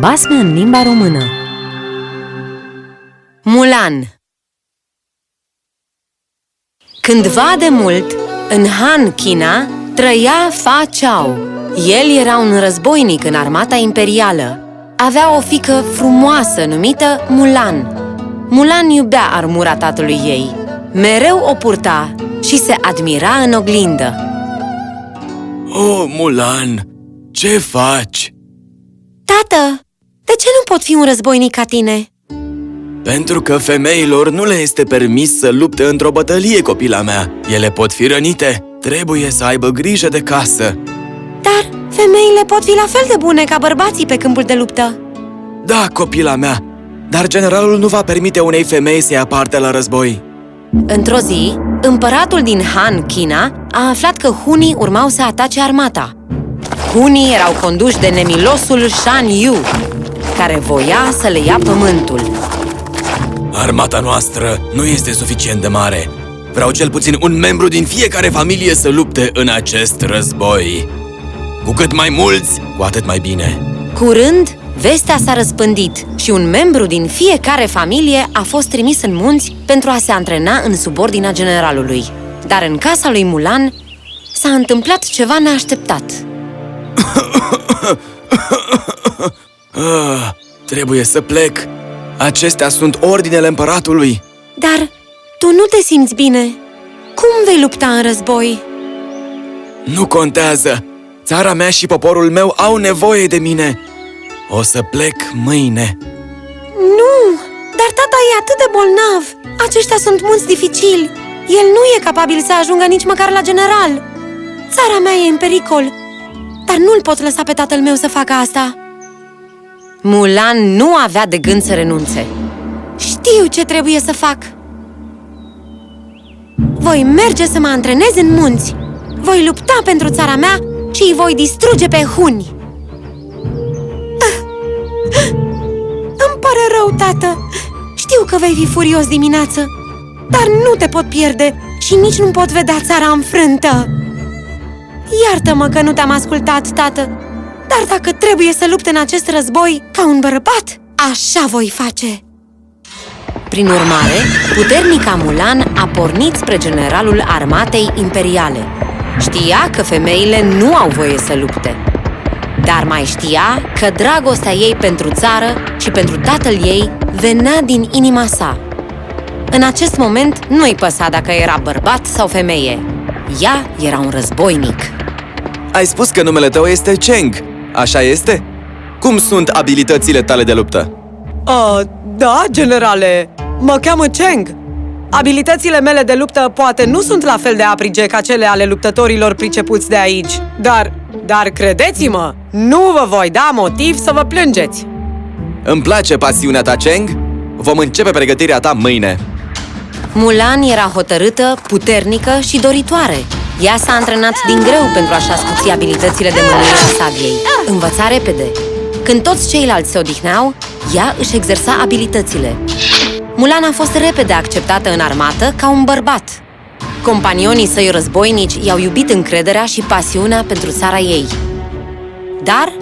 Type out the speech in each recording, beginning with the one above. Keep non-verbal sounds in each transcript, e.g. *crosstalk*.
Basme în limba română Mulan Cândva de mult, în Han, China, trăia Fa Chao. El era un războinic în armata imperială. Avea o fică frumoasă numită Mulan. Mulan iubea armura tatălui ei. Mereu o purta și se admira în oglindă. Oh, Mulan, ce faci? Tată, de ce nu pot fi un războinic ca tine? Pentru că femeilor nu le este permis să lupte într-o bătălie, copila mea. Ele pot fi rănite. Trebuie să aibă grijă de casă. Dar femeile pot fi la fel de bune ca bărbații pe câmpul de luptă. Da, copila mea, dar generalul nu va permite unei femei să ia parte la război. Într-o zi, împăratul din Han, China, a aflat că hunii urmau să atace armata. Hunii erau conduși de nemilosul Shan Yu, care voia să le ia pământul. Armata noastră nu este suficient de mare. Vreau cel puțin un membru din fiecare familie să lupte în acest război. Cu cât mai mulți, cu atât mai bine. Curând, vestea s-a răspândit și un membru din fiecare familie a fost trimis în munți pentru a se antrena în subordinea generalului. Dar în casa lui Mulan s-a întâmplat ceva neașteptat. Ah, trebuie să plec. Acestea sunt ordinele împăratului. Dar tu nu te simți bine. Cum vei lupta în război? Nu contează. Țara mea și poporul meu au nevoie de mine. O să plec mâine. Nu! Dar tata e atât de bolnav! Aceștia sunt munți dificili! El nu e capabil să ajungă nici măcar la general! Țara mea e în pericol! Dar nu-l pot lăsa pe tatăl meu să facă asta! Mulan nu avea de gând să renunțe. Știu ce trebuie să fac! Voi merge să mă antrenez în munți! Voi lupta pentru țara mea și îi voi distruge pe huni! Îmi pare rău, tată! Știu că vei fi furios dimineață, dar nu te pot pierde și nici nu pot vedea țara înfrântă! Iartă-mă că nu te-am ascultat, tată, dar dacă trebuie să lupt în acest război ca un bărbat, așa voi face! Prin urmare, puternica Mulan a pornit spre generalul armatei imperiale. Știa că femeile nu au voie să lupte, dar mai știa că dragostea ei pentru țară și pentru tatăl ei venea din inima sa. În acest moment nu-i păsa dacă era bărbat sau femeie. Ea era un războinic. Ai spus că numele tău este Cheng, așa este? Cum sunt abilitățile tale de luptă? Uh, da, generale, mă cheamă Cheng. Abilitățile mele de luptă poate nu sunt la fel de aprige ca cele ale luptătorilor pricepuți de aici, dar, dar credeți-mă, nu vă voi da motiv să vă plângeți. Îmi place pasiunea ta, Cheng? Vom începe pregătirea ta mâine. Mulan era hotărâtă, puternică și doritoare. Ea s-a antrenat din greu pentru a-și ascuți abilitățile de mânuire a sabiei. Învăța repede. Când toți ceilalți se odihneau, ea își exersa abilitățile. Mulan a fost repede acceptată în armată ca un bărbat. Companionii săi războinici i-au iubit încrederea și pasiunea pentru țara ei. Dar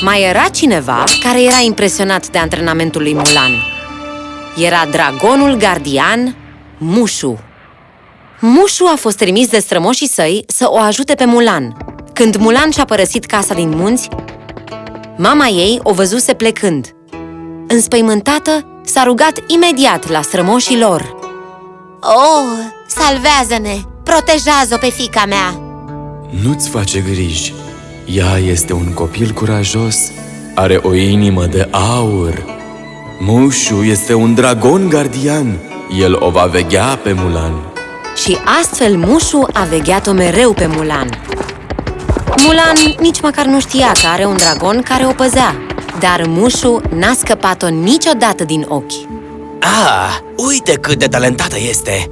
mai era cineva care era impresionat de antrenamentul lui Mulan. Era dragonul gardian Mushu. Mushu a fost trimis de strămoșii săi să o ajute pe Mulan. Când Mulan și-a părăsit casa din munți, mama ei o văzuse plecând. Înspăimântată, s-a rugat imediat la strămoșii lor. Oh, salvează-ne! Protejează-o pe fica mea! Nu-ți face griji. Ea este un copil curajos, are o inimă de aur. Mushu este un dragon gardian. El o va veghea pe Mulan. Și astfel Mushu a vegheat-o mereu pe Mulan. Mulan nici măcar nu știa că are un dragon care o păzea, dar Mushu n-a scăpat-o niciodată din ochi. Ah, uite cât de talentată este!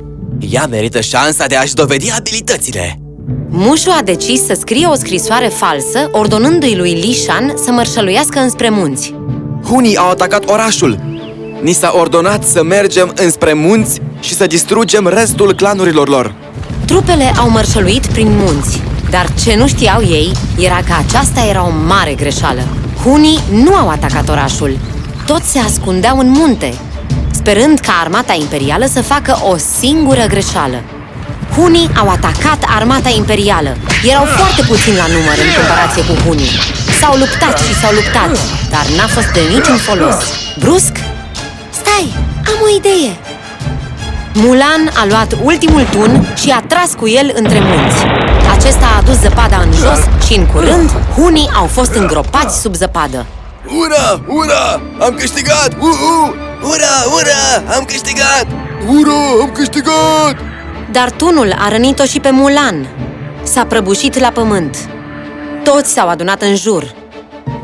Ea merită șansa de a-și dovedi abilitățile! Mushu a decis să scrie o scrisoare falsă, ordonându-i lui Li Shan să mărșăluiască înspre munți. Hunii au atacat orașul! Ni s-a ordonat să mergem înspre munți și să distrugem restul clanurilor lor. Trupele au mărșăluit prin munți. Dar ce nu știau ei era că aceasta era o mare greșeală. Hunii nu au atacat orașul. Toți se ascundeau în munte, sperând ca armata imperială să facă o singură greșeală. Hunii au atacat armata imperială. Erau foarte puțini la număr în comparație cu hunii. S-au luptat și s-au luptat, dar n-a fost de niciun folos. Brusc, stai, am o idee! Mulan a luat ultimul tun și a tras cu el între munți. Acesta a adus zăpada în jos și, în curând, hunii au fost îngropați sub zăpadă. Ura! Ura! Am câștigat! Uhu! Ura! Ura! Am câștigat! Ura! Am câștigat! Dar tunul a rănit-o și pe Mulan. S-a prăbușit la pământ. Toți s-au adunat în jur.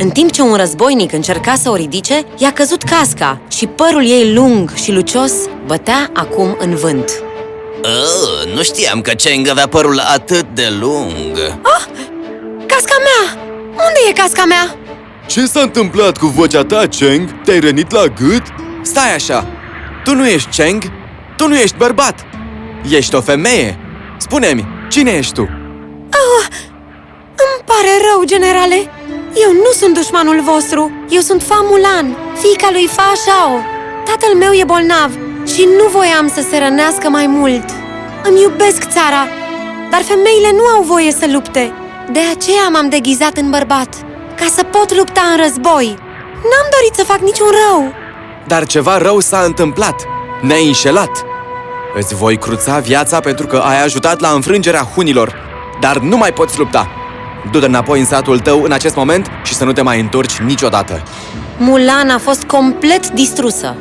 În timp ce un războinic încerca să o ridice, i-a căzut casca și părul ei lung și lucios bătea acum în vânt. Oh, nu știam că Cheng avea părul atât de lung Casca mea! Unde e casca mea? Ce s-a întâmplat cu vocea ta, Cheng? Te-ai rănit la gât? Stai așa! Tu nu ești Cheng? Tu nu ești bărbat! Ești o femeie! Spune-mi, cine ești tu? Îmi pare rău, generale! Eu nu sunt dușmanul vostru! Eu sunt Fa Mulan, fiica lui Fa Shao! Tatăl meu e bolnav și nu voiam să se rănească mai mult. Îmi iubesc țara, dar femeile nu au voie să lupte. De aceea m-am deghizat în bărbat, ca să pot lupta în război. N-am dorit să fac niciun rău. Dar ceva rău s-a întâmplat! Ne-ai înșelat! Îți voi cruța viața pentru că ai ajutat la înfrângerea hunilor, dar nu mai poți lupta! Du-te înapoi în satul tău în acest moment și să nu te mai întorci niciodată! Mulan a fost complet distrusă.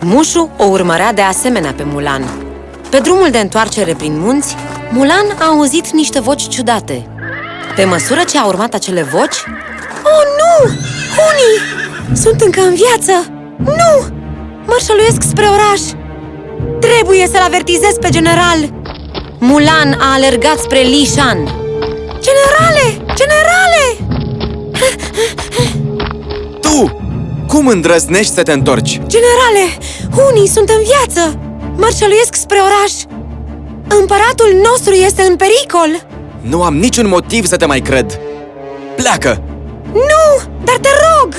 Mușu o urmărea de asemenea pe Mulan. Pe drumul de întoarcere prin munți, Mulan a auzit niște voci ciudate. Pe măsură ce a urmat acele voci... Oh, nu! Hunii! Sunt încă în viață! Nu! Mărșăluiesc spre oraș! Trebuie să-l avertizez pe general! Mulan a alergat spre Li Shan. Generale! Generale! Tu! Cum îndrăznești să te întorci? Generale, unii sunt în viață! Mărșăluiesc spre oraș! Împăratul nostru este în pericol! Nu am niciun motiv să te mai cred! Pleacă! Nu! Dar te rog!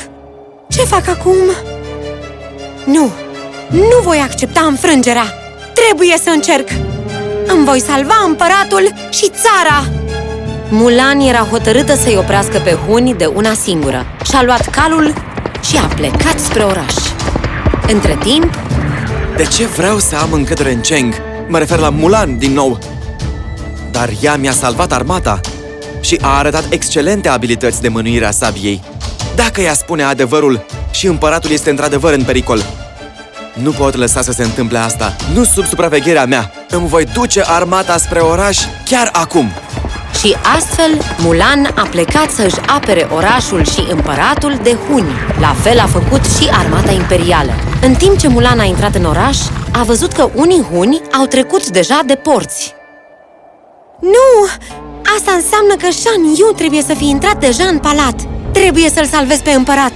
Ce fac acum? Nu! Nu voi accepta înfrângerea! Trebuie să încerc! Îmi voi salva împăratul și țara! Mulan era hotărâtă să-i oprească pe huni de una singură Și-a luat calul și a plecat spre oraș Între timp, De ce vreau să am încredere în Cheng? Mă refer la Mulan din nou. Dar ea mi-a salvat armata și a arătat excelente abilități de mânuire a sabiei. Dacă ea spune adevărul și împăratul este într-adevăr în pericol, nu pot lăsa să se întâmple asta. Nu sub supravegherea mea. Îmi voi duce armata spre oraș chiar acum. Și astfel, Mulan a plecat să-și apere orașul și împăratul de huni. La fel a făcut și armata imperială. În timp ce Mulan a intrat în oraș, a văzut că unii huni au trecut deja de porți. Nu! Asta înseamnă că Shan Yu trebuie să fi intrat deja în palat. Trebuie să-l salvez pe împărat.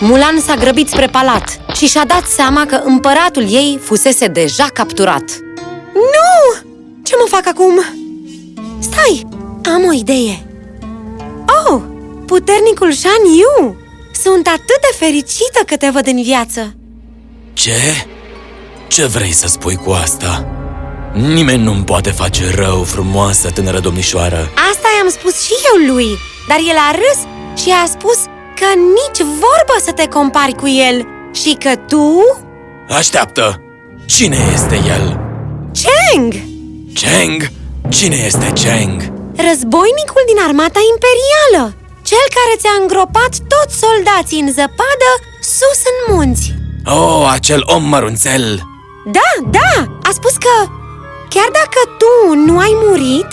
Mulan s-a grăbit spre palat și și-a dat seama că împăratul ei fusese deja capturat. Nu! Ce mă fac acum? Stai! Am o idee! Oh! Puternicul Shan Yu! Sunt atât de fericită că te văd în viață! Ce? Ce vrei să spui cu asta? Nimeni nu-mi poate face rău, frumoasă tânără domnișoară Asta i-am spus și eu lui, dar el a râs și a spus că nici vorbă să te compari cu el și că tu... Așteaptă! Cine este el? Cheng! Cheng? Cine este Cheng? Războinicul din armata imperială! Cel care ți-a îngropat toți soldații în zăpadă sus în munți! Oh, acel om mărunțel! Da, da! A spus că chiar dacă tu nu ai murit,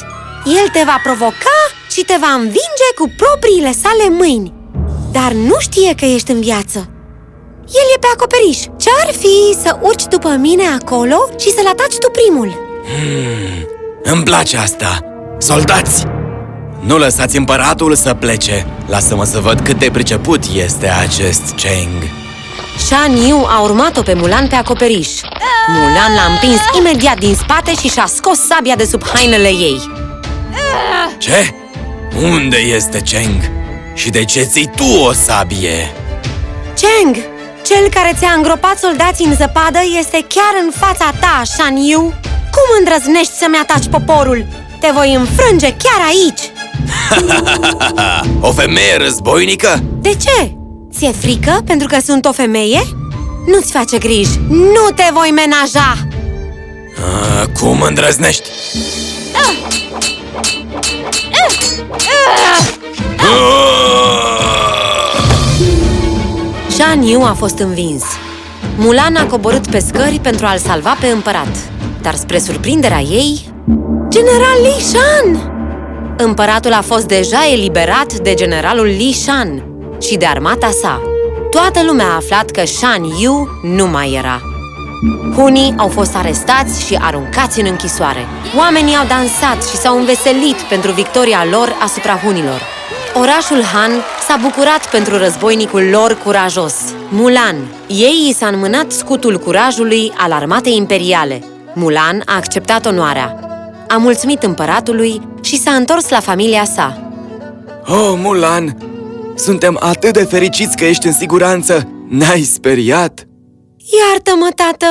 el te va provoca și te va învinge cu propriile sale mâini. Dar nu știe că ești în viață. El e pe acoperiș. Ce-ar fi să urci după mine acolo și să-l ataci tu primul? Îmi place asta! Soldați! Nu lăsați împăratul să plece! Lasă-mă să văd cât de priceput este acest Cheng! Shan Yu a urmat-o pe Mulan pe acoperiș. Mulan l-a împins imediat din spate și și-a scos sabia de sub hainele ei. Ce? Unde este Cheng? Și de ce ții tu o sabie? Cheng, cel care ți-a îngropat soldații în zăpadă este chiar în fața ta, Shan Yu. Cum îndrăznești să-mi ataci poporul? Te voi înfrânge chiar aici! *laughs* O femeie războinică? De ce? Ți-e frică pentru că sunt o femeie? Nu-ți face griji, nu te voi menaja! A, cum îndrăznești? *laughs* Shan Yu a fost învins. Mulan a coborât pe scări pentru a-l salva pe împărat. Dar spre surprinderea ei... General Li Shan! Împăratul a fost deja eliberat de generalul Li Shan și de armata sa. Toată lumea a aflat că Shan Yu nu mai era. Hunii au fost arestați și aruncați în închisoare. Oamenii au dansat și s-au înveselit pentru victoria lor asupra hunilor. Orașul Han s-a bucurat pentru războinicul lor curajos, Mulan. Ei i s-a înmânat scutul curajului al armatei imperiale. Mulan a acceptat onoarea. A mulțumit împăratului și s-a întors la familia sa. Oh, Mulan! Suntem atât de fericiți că ești în siguranță! Ne-ai speriat? Iartă-mă, tată!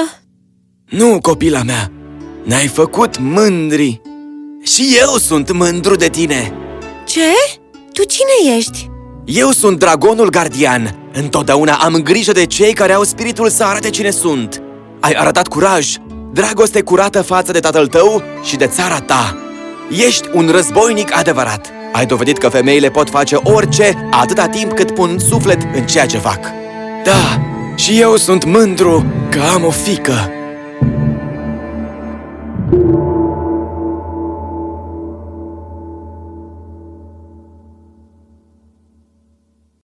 Nu, copila mea! Ne-ai făcut mândri! Și eu sunt mândru de tine! Ce? Tu cine ești? Eu sunt dragonul gardian. Întotdeauna am grijă de cei care au spiritul să arate cine sunt. Ai arătat curaj, dragoste curată față de tatăl tău și de țara ta. Ești un războinic adevărat. Ai dovedit că femeile pot face orice atâta timp cât pun suflet în ceea ce fac. Da, și eu sunt mândru că am o fică.